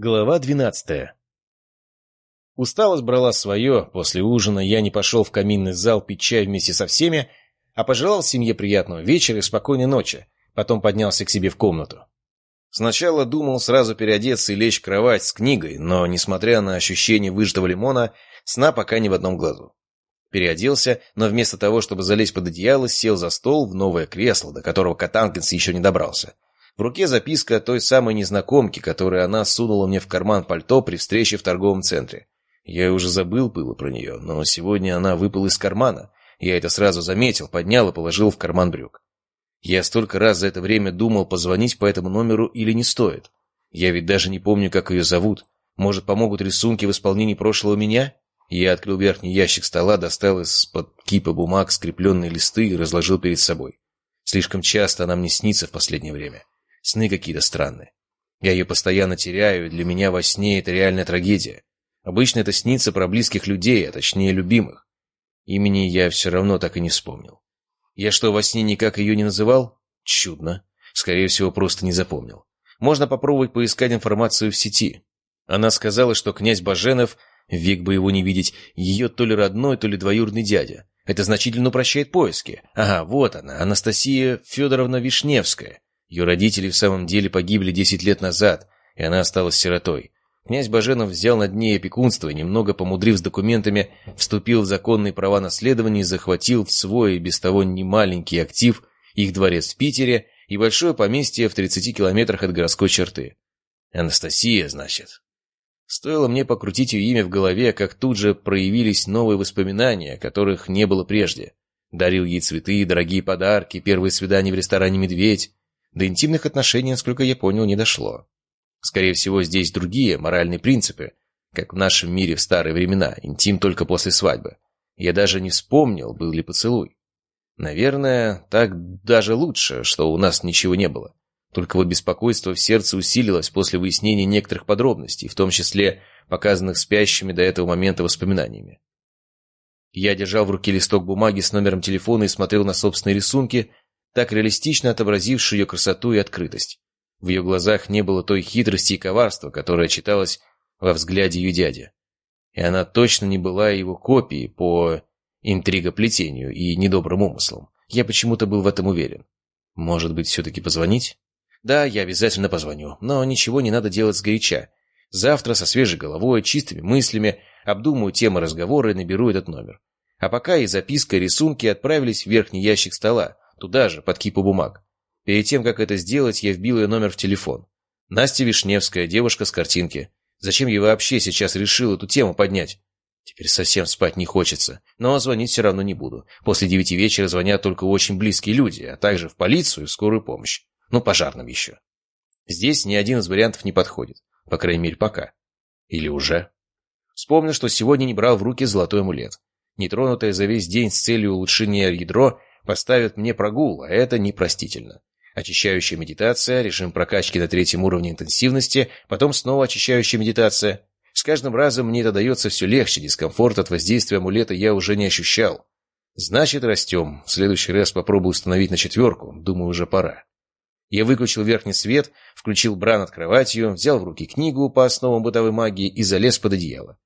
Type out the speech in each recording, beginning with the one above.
Глава двенадцатая Усталость брала свое. После ужина я не пошел в каминный зал пить чай вместе со всеми, а пожелал семье приятного вечера и спокойной ночи. Потом поднялся к себе в комнату. Сначала думал сразу переодеться и лечь в кровать с книгой, но, несмотря на ощущение выжатого лимона, сна пока ни в одном глазу. Переоделся, но вместо того, чтобы залезть под одеяло, сел за стол в новое кресло, до которого Катанкинс еще не добрался. В руке записка той самой незнакомки, которую она сунула мне в карман пальто при встрече в торговом центре. Я уже забыл было про нее, но сегодня она выпала из кармана. Я это сразу заметил, поднял и положил в карман брюк. Я столько раз за это время думал, позвонить по этому номеру или не стоит. Я ведь даже не помню, как ее зовут. Может, помогут рисунки в исполнении прошлого меня? Я открыл верхний ящик стола, достал из-под кипа бумаг скрепленные листы и разложил перед собой. Слишком часто она мне снится в последнее время. Сны какие-то странные. Я ее постоянно теряю, для меня во сне это реальная трагедия. Обычно это снится про близких людей, а точнее любимых. Имени я все равно так и не вспомнил. Я что, во сне никак ее не называл? Чудно. Скорее всего, просто не запомнил. Можно попробовать поискать информацию в сети. Она сказала, что князь Баженов, век бы его не видеть, ее то ли родной, то ли двоюродный дядя. Это значительно упрощает поиски. Ага, вот она, Анастасия Федоровна Вишневская. Ее родители в самом деле погибли десять лет назад, и она осталась сиротой. Князь Баженов взял над ней опекунство и, немного помудрив с документами, вступил в законные права наследования и захватил в свой без того немаленький актив их дворец в Питере и большое поместье в 30 километрах от городской черты. Анастасия, значит. Стоило мне покрутить ее имя в голове, как тут же проявились новые воспоминания, которых не было прежде. Дарил ей цветы, дорогие подарки, первые свидания в ресторане «Медведь». До интимных отношений, насколько я понял, не дошло. Скорее всего, здесь другие моральные принципы, как в нашем мире в старые времена, интим только после свадьбы. Я даже не вспомнил, был ли поцелуй. Наверное, так даже лучше, что у нас ничего не было. Только вот беспокойство в сердце усилилось после выяснения некоторых подробностей, в том числе показанных спящими до этого момента воспоминаниями. Я держал в руке листок бумаги с номером телефона и смотрел на собственные рисунки, так реалистично отобразивший ее красоту и открытость. В ее глазах не было той хитрости и коварства, которая читалась во взгляде ее дяди. И она точно не была его копией по интригоплетению и недобрым умыслам. Я почему-то был в этом уверен. Может быть, все-таки позвонить? Да, я обязательно позвоню, но ничего не надо делать сгоряча. Завтра со свежей головой, чистыми мыслями, обдумаю темы разговора и наберу этот номер. А пока и записка, и рисунки отправились в верхний ящик стола, Туда же, под кипу бумаг. Перед тем, как это сделать, я вбил ее номер в телефон. Настя Вишневская, девушка с картинки. Зачем я вообще сейчас решил эту тему поднять? Теперь совсем спать не хочется, но звонить все равно не буду. После девяти вечера звонят только очень близкие люди, а также в полицию и скорую помощь. Ну, пожарным еще. Здесь ни один из вариантов не подходит. По крайней мере, пока. Или уже. Вспомнил, что сегодня не брал в руки золотой амулет. Нетронутое за весь день с целью улучшения ядро поставят мне прогул, а это непростительно. Очищающая медитация, режим прокачки на третьем уровне интенсивности, потом снова очищающая медитация. С каждым разом мне это дается все легче, дискомфорт от воздействия амулета я уже не ощущал. Значит, растем. В следующий раз попробую установить на четверку. Думаю, уже пора. Я выключил верхний свет, включил бра над кроватью, взял в руки книгу по основам бытовой магии и залез под одеяло.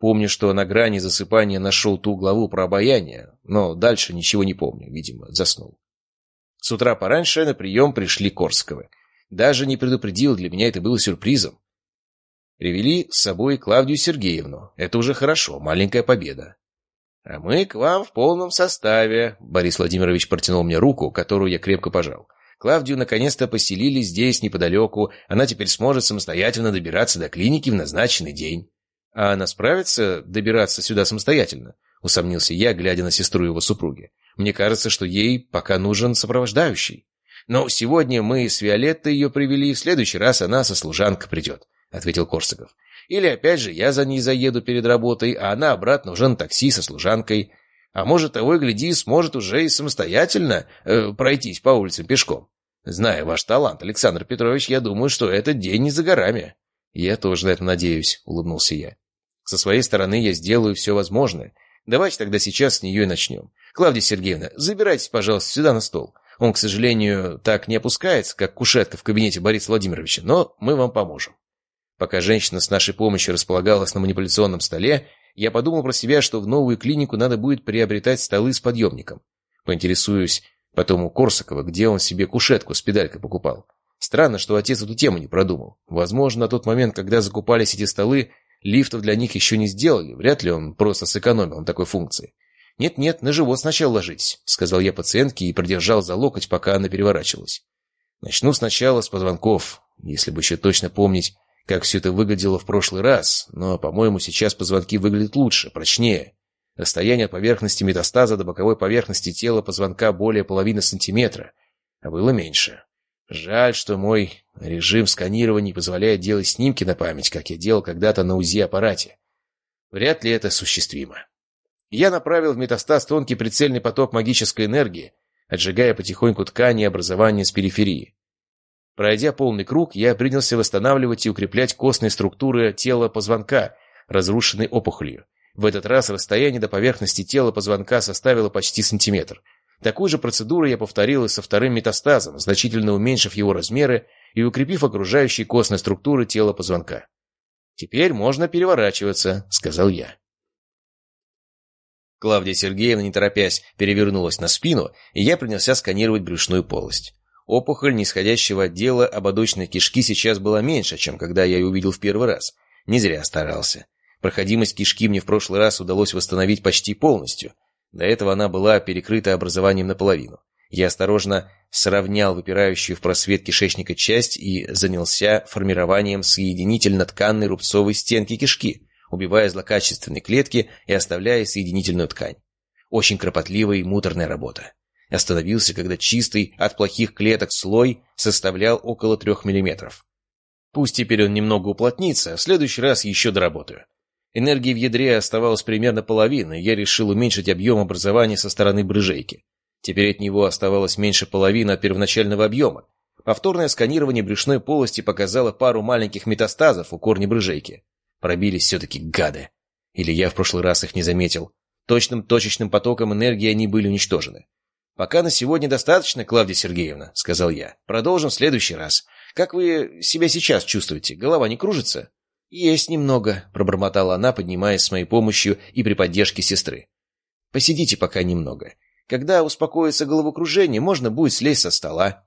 Помню, что на грани засыпания нашел ту главу про обаяние, но дальше ничего не помню, видимо, заснул. С утра пораньше на прием пришли Корсковы. Даже не предупредил, для меня это было сюрпризом. Привели с собой Клавдию Сергеевну. Это уже хорошо, маленькая победа. «А мы к вам в полном составе», — Борис Владимирович протянул мне руку, которую я крепко пожал. Клавдию наконец-то поселили здесь, неподалеку. Она теперь сможет самостоятельно добираться до клиники в назначенный день. «А она справится добираться сюда самостоятельно?» — усомнился я, глядя на сестру его супруги. «Мне кажется, что ей пока нужен сопровождающий. Но сегодня мы с Виолеттой ее привели, в следующий раз она со служанкой придет», — ответил Корсаков. «Или опять же я за ней заеду перед работой, а она обратно уже на такси со служанкой. А может, того и гляди, сможет уже и самостоятельно э, пройтись по улицам пешком. Зная ваш талант, Александр Петрович, я думаю, что этот день не за горами». «Я тоже на это надеюсь», — улыбнулся я. «Со своей стороны я сделаю все возможное. Давайте тогда сейчас с нее и начнем. Клавдия Сергеевна, забирайтесь, пожалуйста, сюда на стол. Он, к сожалению, так не опускается, как кушетка в кабинете Бориса Владимировича, но мы вам поможем». Пока женщина с нашей помощью располагалась на манипуляционном столе, я подумал про себя, что в новую клинику надо будет приобретать столы с подъемником. Поинтересуюсь потом у Корсакова, где он себе кушетку с педалькой покупал. Странно, что отец эту тему не продумал. Возможно, на тот момент, когда закупались эти столы, лифтов для них еще не сделали. Вряд ли он просто сэкономил на такой функции. «Нет-нет, на живот сначала ложитесь», — сказал я пациентке и продержал за локоть, пока она переворачивалась. «Начну сначала с позвонков, если бы еще точно помнить, как все это выглядело в прошлый раз, но, по-моему, сейчас позвонки выглядят лучше, прочнее. Расстояние от поверхности метастаза до боковой поверхности тела позвонка более половины сантиметра, а было меньше. Жаль, что мой режим сканирования позволяет делать снимки на память, как я делал когда-то на УЗИ-аппарате. Вряд ли это осуществимо. Я направил в метастаз тонкий прицельный поток магической энергии, отжигая потихоньку ткани образования с периферии. Пройдя полный круг, я принялся восстанавливать и укреплять костные структуры тела позвонка, разрушенной опухолью. В этот раз расстояние до поверхности тела позвонка составило почти сантиметр. Такую же процедуру я повторил и со вторым метастазом, значительно уменьшив его размеры и укрепив окружающие костные структуры тела позвонка. «Теперь можно переворачиваться», — сказал я. Клавдия Сергеевна, не торопясь, перевернулась на спину, и я принялся сканировать брюшную полость. Опухоль нисходящего отдела ободочной кишки сейчас была меньше, чем когда я ее увидел в первый раз. Не зря старался. Проходимость кишки мне в прошлый раз удалось восстановить почти полностью. До этого она была перекрыта образованием наполовину. Я осторожно сравнял выпирающую в просвет кишечника часть и занялся формированием соединительно-тканной рубцовой стенки кишки, убивая злокачественные клетки и оставляя соединительную ткань. Очень кропотливая и муторная работа. Остановился, когда чистый от плохих клеток слой составлял около трех миллиметров. Пусть теперь он немного уплотнится, в следующий раз еще доработаю. Энергии в ядре оставалось примерно половина, и я решил уменьшить объем образования со стороны брыжейки. Теперь от него оставалось меньше половины от первоначального объема. Повторное сканирование брюшной полости показало пару маленьких метастазов у корня брыжейки. Пробились все-таки гады. Или я в прошлый раз их не заметил. Точным точечным потоком энергии они были уничтожены. «Пока на сегодня достаточно, Клавдия Сергеевна», — сказал я. «Продолжим в следующий раз. Как вы себя сейчас чувствуете? Голова не кружится?» «Есть немного», — пробормотала она, поднимаясь с моей помощью и при поддержке сестры. «Посидите пока немного. Когда успокоится головокружение, можно будет слезть со стола».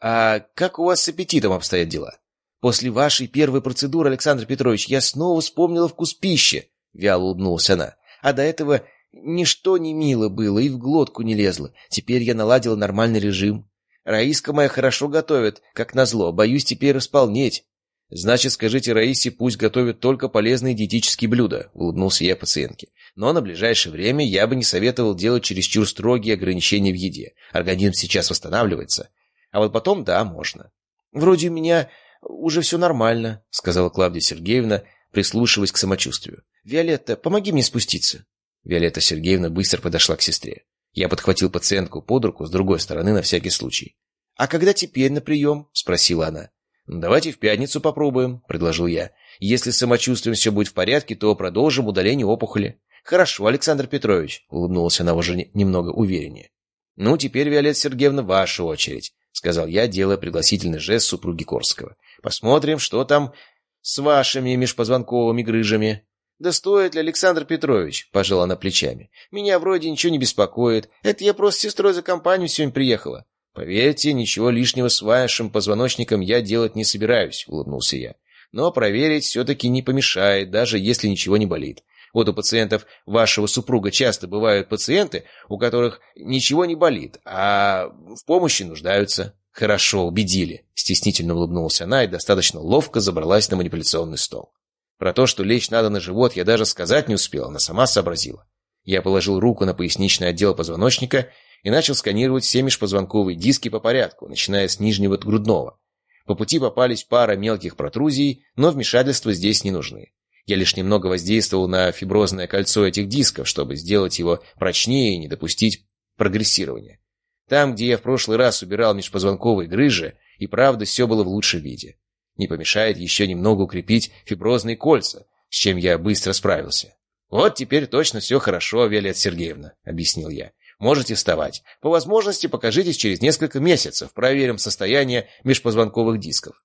«А как у вас с аппетитом обстоят дела?» «После вашей первой процедуры, Александр Петрович, я снова вспомнила вкус пищи», — вяло улыбнулась она. «А до этого Ничто не мило было и в глотку не лезло. Теперь я наладил нормальный режим. Раиска моя хорошо готовит, как назло. Боюсь теперь располнеть. Значит, скажите Раисе, пусть готовит только полезные диетические блюда, улыбнулся я пациентке. Но на ближайшее время я бы не советовал делать чересчур строгие ограничения в еде. Организм сейчас восстанавливается. А вот потом, да, можно. Вроде у меня уже все нормально, сказала Клавдия Сергеевна, прислушиваясь к самочувствию. Виолетта, помоги мне спуститься. Виолетта Сергеевна быстро подошла к сестре. Я подхватил пациентку под руку с другой стороны на всякий случай. «А когда теперь на прием?» — спросила она. «Давайте в пятницу попробуем», — предложил я. «Если с самочувствием все будет в порядке, то продолжим удаление опухоли». «Хорошо, Александр Петрович», — улыбнулась она уже немного увереннее. «Ну, теперь, Виолетта Сергеевна, ваша очередь», — сказал я, делая пригласительный жест супруги Корского. «Посмотрим, что там с вашими межпозвонковыми грыжами». «Да стоит ли, Александр Петрович?» – пожала она плечами. «Меня вроде ничего не беспокоит. Это я просто с сестрой за компанию сегодня приехала». «Поверьте, ничего лишнего с вашим позвоночником я делать не собираюсь», – улыбнулся я. «Но проверить все-таки не помешает, даже если ничего не болит. Вот у пациентов вашего супруга часто бывают пациенты, у которых ничего не болит, а в помощи нуждаются». «Хорошо, убедили», – стеснительно улыбнулась она и достаточно ловко забралась на манипуляционный стол. Про то, что лечь надо на живот, я даже сказать не успел, она сама сообразила. Я положил руку на поясничный отдел позвоночника и начал сканировать все межпозвонковые диски по порядку, начиная с нижнего грудного. По пути попались пара мелких протрузий, но вмешательства здесь не нужны. Я лишь немного воздействовал на фиброзное кольцо этих дисков, чтобы сделать его прочнее и не допустить прогрессирования. Там, где я в прошлый раз убирал межпозвонковые грыжи, и правда все было в лучшем виде. Не помешает еще немного укрепить фиброзные кольца, с чем я быстро справился. «Вот теперь точно все хорошо, Виолетта Сергеевна», — объяснил я. «Можете вставать. По возможности покажитесь через несколько месяцев. Проверим состояние межпозвонковых дисков».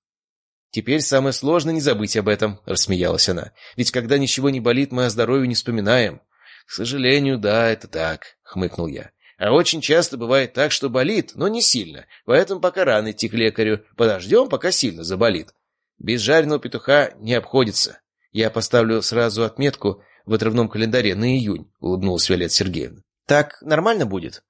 «Теперь самое сложное не забыть об этом», — рассмеялась она. «Ведь когда ничего не болит, мы о здоровье не вспоминаем». «К сожалению, да, это так», — хмыкнул я. «А очень часто бывает так, что болит, но не сильно. Поэтому пока рано идти к лекарю. Подождем, пока сильно заболит. Без жареного петуха не обходится. Я поставлю сразу отметку в отрывном календаре на июнь», — улыбнулась Виолетта Сергеевна. «Так нормально будет?»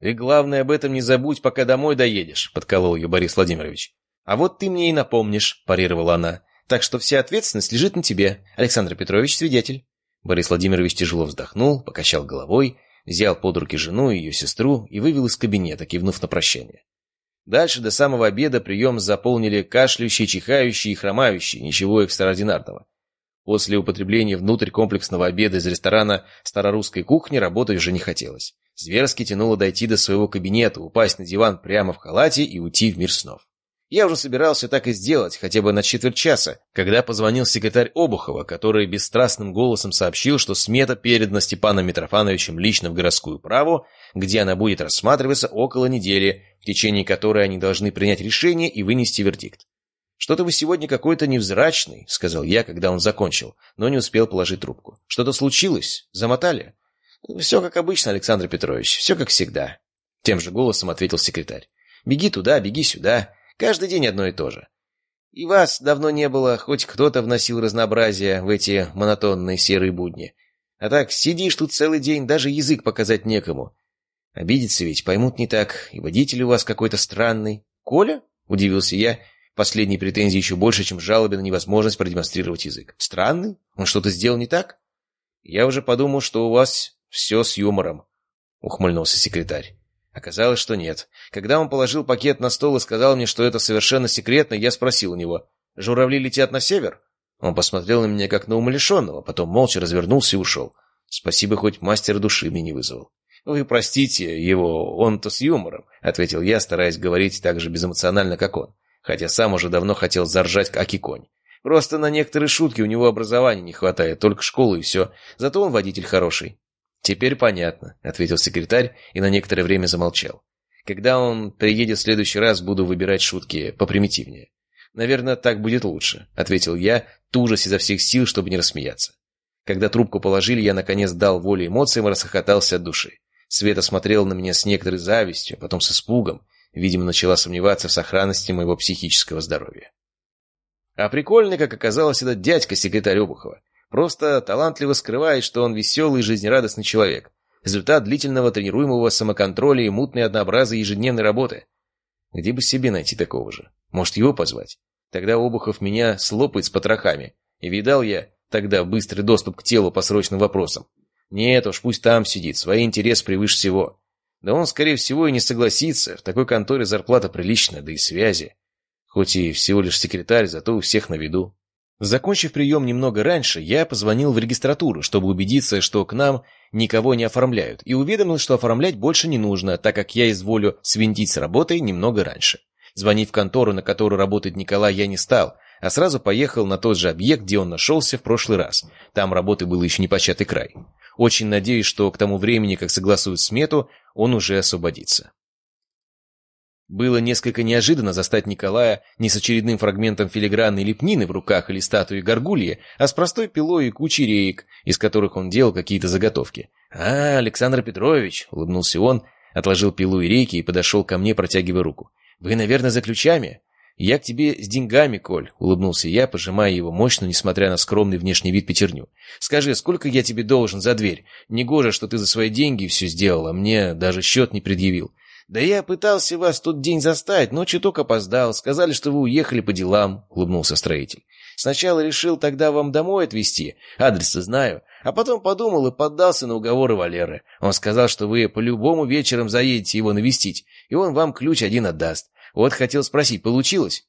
«И главное, об этом не забудь, пока домой доедешь», — подколол ее Борис Владимирович. «А вот ты мне и напомнишь», — парировала она. «Так что вся ответственность лежит на тебе. Александр Петрович свидетель». Борис Владимирович тяжело вздохнул, покачал головой, взял под руки жену и ее сестру и вывел из кабинета, кивнув на прощание. Дальше до самого обеда прием заполнили кашляющие, чихающие и хромающие, ничего экстраординарного. После употребления внутрь комплексного обеда из ресторана старорусской кухни работать уже не хотелось. Зверски тянуло дойти до своего кабинета, упасть на диван прямо в халате и уйти в мир снов. Я уже собирался так и сделать, хотя бы на четверть часа, когда позвонил секретарь Обухова, который бесстрастным голосом сообщил, что смета передана Степаном Митрофановичем лично в городскую праву, где она будет рассматриваться около недели, в течение которой они должны принять решение и вынести вердикт. «Что-то вы сегодня какой-то невзрачный», — сказал я, когда он закончил, но не успел положить трубку. «Что-то случилось? Замотали?» «Все как обычно, Александр Петрович, все как всегда», — тем же голосом ответил секретарь. «Беги туда, беги сюда». Каждый день одно и то же. И вас давно не было, хоть кто-то вносил разнообразие в эти монотонные серые будни. А так сидишь тут целый день, даже язык показать некому. Обидеться ведь поймут не так, и водитель у вас какой-то странный. «Коля?» — удивился я. Последние претензии еще больше, чем жалобы на невозможность продемонстрировать язык. «Странный? Он что-то сделал не так?» «Я уже подумал, что у вас все с юмором», — ухмыльнулся секретарь. Оказалось, что нет. Когда он положил пакет на стол и сказал мне, что это совершенно секретно, я спросил у него, «Журавли летят на север?» Он посмотрел на меня как на умалишенного, потом молча развернулся и ушел. Спасибо, хоть мастер души мне не вызвал. «Вы простите его, он-то с юмором», — ответил я, стараясь говорить так же безэмоционально, как он, хотя сам уже давно хотел заржать, как и конь. Просто на некоторые шутки у него образования не хватает, только школы и все. Зато он водитель хороший. «Теперь понятно», — ответил секретарь и на некоторое время замолчал. «Когда он приедет в следующий раз, буду выбирать шутки попримитивнее». «Наверное, так будет лучше», — ответил я, тужась изо всех сил, чтобы не рассмеяться. Когда трубку положили, я наконец дал волю эмоциям и расхохотался от души. Света смотрела на меня с некоторой завистью, потом с испугом. Видимо, начала сомневаться в сохранности моего психического здоровья. А прикольный, как оказалось, этот дядька, секретарь Обухова. Просто талантливо скрывает, что он веселый и жизнерадостный человек. Результат длительного тренируемого самоконтроля и мутной однообразия ежедневной работы. Где бы себе найти такого же? Может, его позвать? Тогда Обухов меня слопает с потрохами. И видал я тогда быстрый доступ к телу по срочным вопросам. Нет уж, пусть там сидит, свои интересы превыше всего. Да он, скорее всего, и не согласится. В такой конторе зарплата приличная, да и связи. Хоть и всего лишь секретарь, зато у всех на виду. Закончив прием немного раньше, я позвонил в регистратуру, чтобы убедиться, что к нам никого не оформляют, и уведомил, что оформлять больше не нужно, так как я изволю свинтить с работой немного раньше. Звонить в контору, на которую работает Николай, я не стал, а сразу поехал на тот же объект, где он нашелся в прошлый раз. Там работы было еще не початый край. Очень надеюсь, что к тому времени, как согласуют смету, он уже освободится. Было несколько неожиданно застать Николая не с очередным фрагментом филигранной лепнины в руках или статуей горгульи, а с простой пилой и кучей реек, из которых он делал какие-то заготовки. «А, Александр Петрович!» — улыбнулся он, отложил пилу и рейки и подошел ко мне, протягивая руку. «Вы, наверное, за ключами?» «Я к тебе с деньгами, Коль», — улыбнулся я, пожимая его мощно, несмотря на скромный внешний вид пятерню. «Скажи, сколько я тебе должен за дверь? Негоже, что ты за свои деньги все сделал, а мне даже счет не предъявил. «Да я пытался вас тут день заставить, но чуток опоздал. Сказали, что вы уехали по делам», — улыбнулся строитель. «Сначала решил тогда вам домой отвезти, адрес знаю, а потом подумал и поддался на уговоры Валеры. Он сказал, что вы по-любому вечером заедете его навестить, и он вам ключ один отдаст. Вот хотел спросить, получилось?»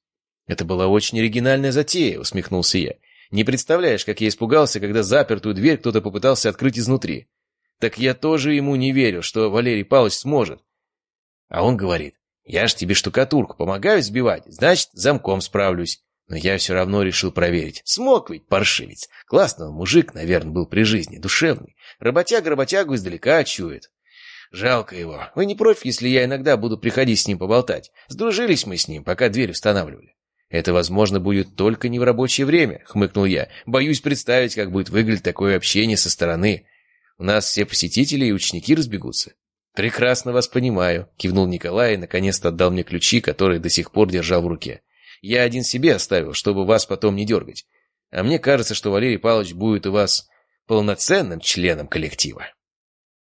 «Это была очень оригинальная затея», — усмехнулся я. «Не представляешь, как я испугался, когда запертую дверь кто-то попытался открыть изнутри. Так я тоже ему не верю, что Валерий Павлович сможет. А он говорит, я ж тебе штукатурку помогаю сбивать, значит, замком справлюсь. Но я все равно решил проверить. Смог ведь, паршивец. Классный мужик, наверное, был при жизни, душевный. Работяга работягу издалека чует. Жалко его. Вы не против, если я иногда буду приходить с ним поболтать? Сдружились мы с ним, пока дверь устанавливали. «Это, возможно, будет только не в рабочее время», — хмыкнул я. «Боюсь представить, как будет выглядеть такое общение со стороны. У нас все посетители и ученики разбегутся». «Прекрасно вас понимаю», — кивнул Николай и наконец-то отдал мне ключи, которые до сих пор держал в руке. «Я один себе оставил, чтобы вас потом не дергать. А мне кажется, что Валерий Павлович будет у вас полноценным членом коллектива».